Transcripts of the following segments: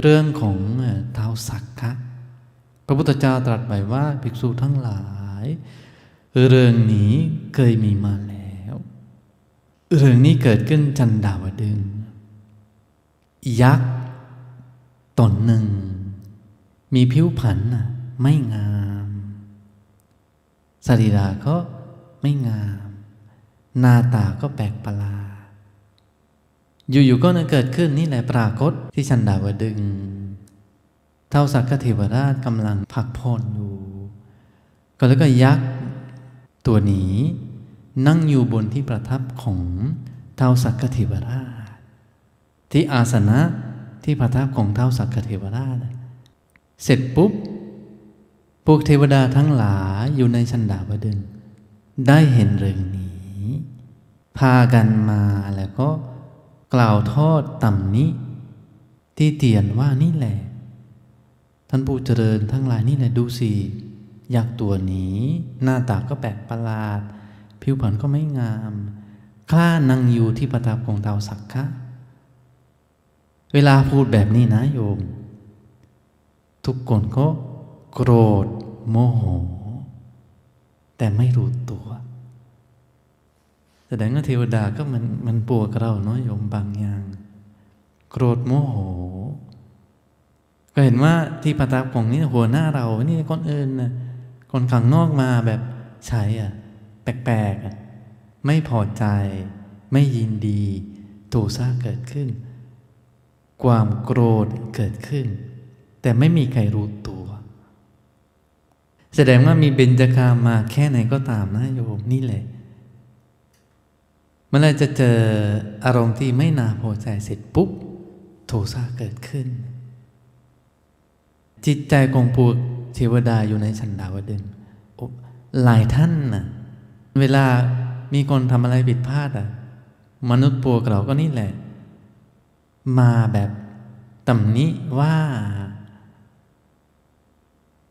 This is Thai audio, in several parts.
เรื่องของเท้าสักคะพระพุทธเจ้าตรัสไว้ว่าภิกษุทั้งหลาย เรื่องนี้เคยมีมาแล้ว เรื่องนี้เกิดขึ้นจันดาวดึง ยักษ์ตนหนึ่ง มีผิวพรรณน่ะไม่งามสรีระก็ไม่งาม หน้าตาก็แปลกประหลาด อยู่ๆก็เกิดขึ้นนี่แหละปรากฏที่ชันดาวดึง เท่าสักกเทวราชกำลังพักผ่อนอยู่ ก็แล้วก็ยักษ์ตัวนี้นั่งอยู่บนที่ประทับของเท่าสักกเทวราช ที่อาสนะที่ประทับของเท่าสักกเทวราช เสร็จปุ๊บพวกเทวดาทั้งหลายอยู่ในชันดาวดึง ได้เห็นเรื่องนี้ พากันมาแล้วก็ กล่าวทอดต่ำนี้ ที่เตียนว่านี่แหละ ท่านผู้เจริญทั้งหลายนี่แหละดูสิอยักตัวนี้หน้าตาก็แปลกประหลาด ผิวพรรณก็ไม่งามคล้านั่งอยู่ที่ประทับของเตาสักคะเวลาพูดแบบนี้นะโยม ทุกคนก็โกรธโมโห แต่ไม่รู้ตัว แสดงว่าเทวดาก็มันมันปวกเราเนาะโยมบางอย่าง โกรธโมโห ก็เห็นว่าที่ประทับของนี่หัวหน้าเรา นี่คนอื่นนะคนข้างนอกมาแบบใช้อะ แปลกๆอะไม่พอใจ ไม่ยินดี โทสะเกิดขึ้น ความโกรธเกิดขึ้น แต่ไม่มีใครรู้ตัว แสดงว่ามีเบญจกามาแค่ไหนก็ตามนะโยมนี่แหละ เมื่อไรจะเจออารมณ์ที่ไม่นาพอใจเสร็จปุ๊บ โทสะเกิดขึ้น จิตใจของพวกเทวดาอยู่ในชันดาวดึงหลายท่านนะเวลามีคนทำอะไรผิดพลาดอะ มนุษย์พวกเราก็นี่แหละ มาแบบตำหนิว่า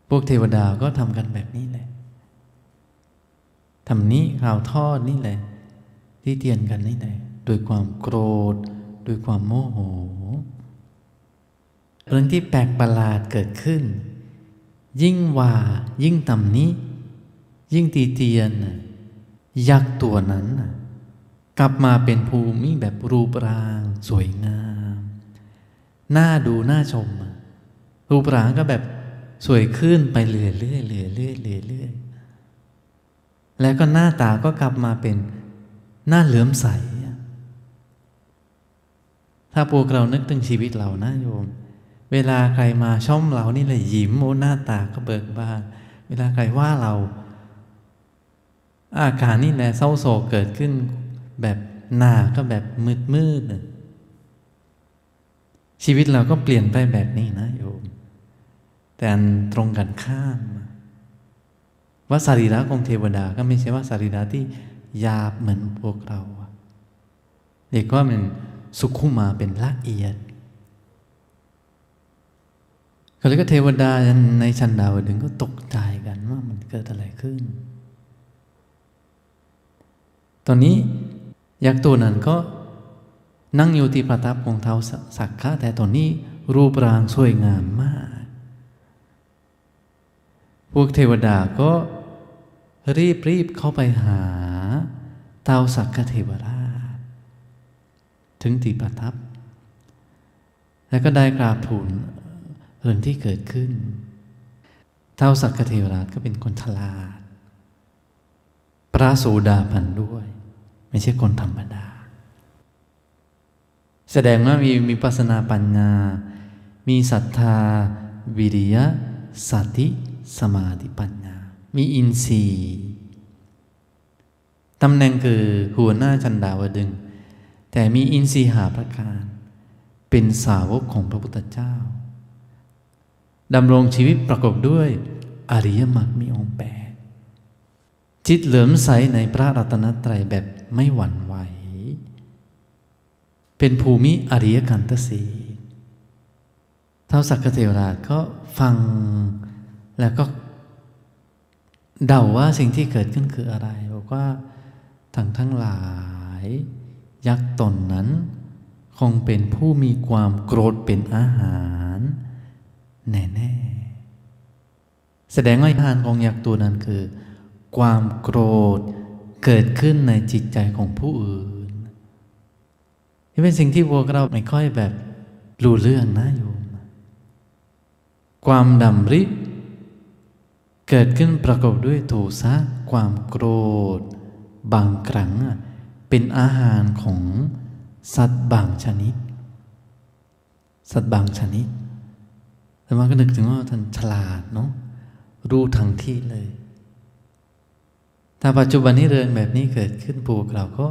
พวกเทวดาก็ทำกันแบบนี้แหละทำนี้ข่าวทอดนี่แหละ ที่เตียนกันนี่แหละโดยความโกรธ โดยความโมโห เรื่องที่แปลกประหลาดเกิดขึ้น ยิ่งว่ายิ่งตำนี้ ยิ่งตีเตียน ยักษ์ตัวนั้น กลับมาเป็นภูมิแบบรูปร่าง สวยงามน่าดูน่าชม รูปร่างก็แบบสวยขึ้นไปเรื่อยเรื่อยเรื่อยเรื่อยเรื่อยแล้วก็หน้าตาก็กลับมาเป็น น้าเหลือมใส ถ้าพวกเรานึกถึงชีวิตเรานะโยม เวลาใครมาช่อมเรานี่เลยยิ้มโอ้หน้าตาก็เบิกบาน เวลาใครว่าเรา อาการนี่แหละเศร้าโศกเกิดขึ้น แบบหน้าก็แบบมืดมืดชีวิตเราก็เปลี่ยนไปแบบนี้นะโยม แต่ตรงกันข้ามว่าสรีระของเทวดาก็ไม่ใช่ว่าสรีระที่ หยาบเหมือนพวกเราเรียกว่ามันสุขุมาเป็นละเอียดก็เลยก็เทวดาในชั้นดาวดึงก็ตกใจกันว่ามันเกิดอะไรขึ้น ตอนนี้ยักษ์ตัวนั้นก็นั่งอยู่ที่ประทับของเท้าสักขะแต่ตอนนี้รูปร่างสวยงามมาก พวกเทวดาก็รีบรีบเข้าไปหา เท้าสักขะเทวราช ถึงที่ประทับ แล้วก็ได้กราบทูลเรื่องที่เกิดขึ้น เท้าสักกเทวราชก็เป็นคนฉลาดพระโสดาพันด้วย ไม่ใช่คนธรรมดา แสดงว่ามีมีปัสนาปัญญา มีศรัทธา วิริยะสติสมาธิปัญญา มีอินทรีย์ ตำแหน่งคือหัวหน้าจันดาวดึง แต่มีอินทรีหาประการ เป็นสาวกของพระพุทธเจ้าดำรงชีวิตประกอบด้วยอริยมรรคมีองค์แปดจิตเหลือมใสในพระรัตนตรัยแบบไม่หวั่นไหว เป็นภูมิอริยกันตสีเท้าสักกเทวราชก็ฟังแล้วก็เดาว่าสิ่งที่เกิดขึ้นคืออะไร บอกว่า ทั้งทั้งหลาย ยักษ์ตนนั้น คงเป็นผู้มีความโกรธเป็นอาหาร แน่ๆแสดงว่าอาหารของยักษ์ตัวนั้นคือ ความโกรธเกิดขึ้นในจิตใจของผู้อื่นนี่เป็นสิ่งที่พวกเราไม่ค่อยแบบรู้เรื่องนะโยม ความดำริ เกิดขึ้นประกอบด้วยโทสะความโกรธ บางครั้งเป็นอาหารของสัตว์บางชนิด สัตว์บางชนิด แต่มาก็นึกถึงว่าท่านฉลาดเนาะรู้ทังที่เลยถ้าปัจจุบันนี้เรื่องแบบนี้เกิดขึ้นพวกเราก็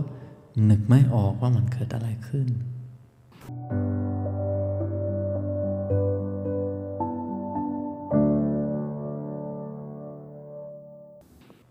นึกไม่ออกว่ามันเกิดอะไรขึ้น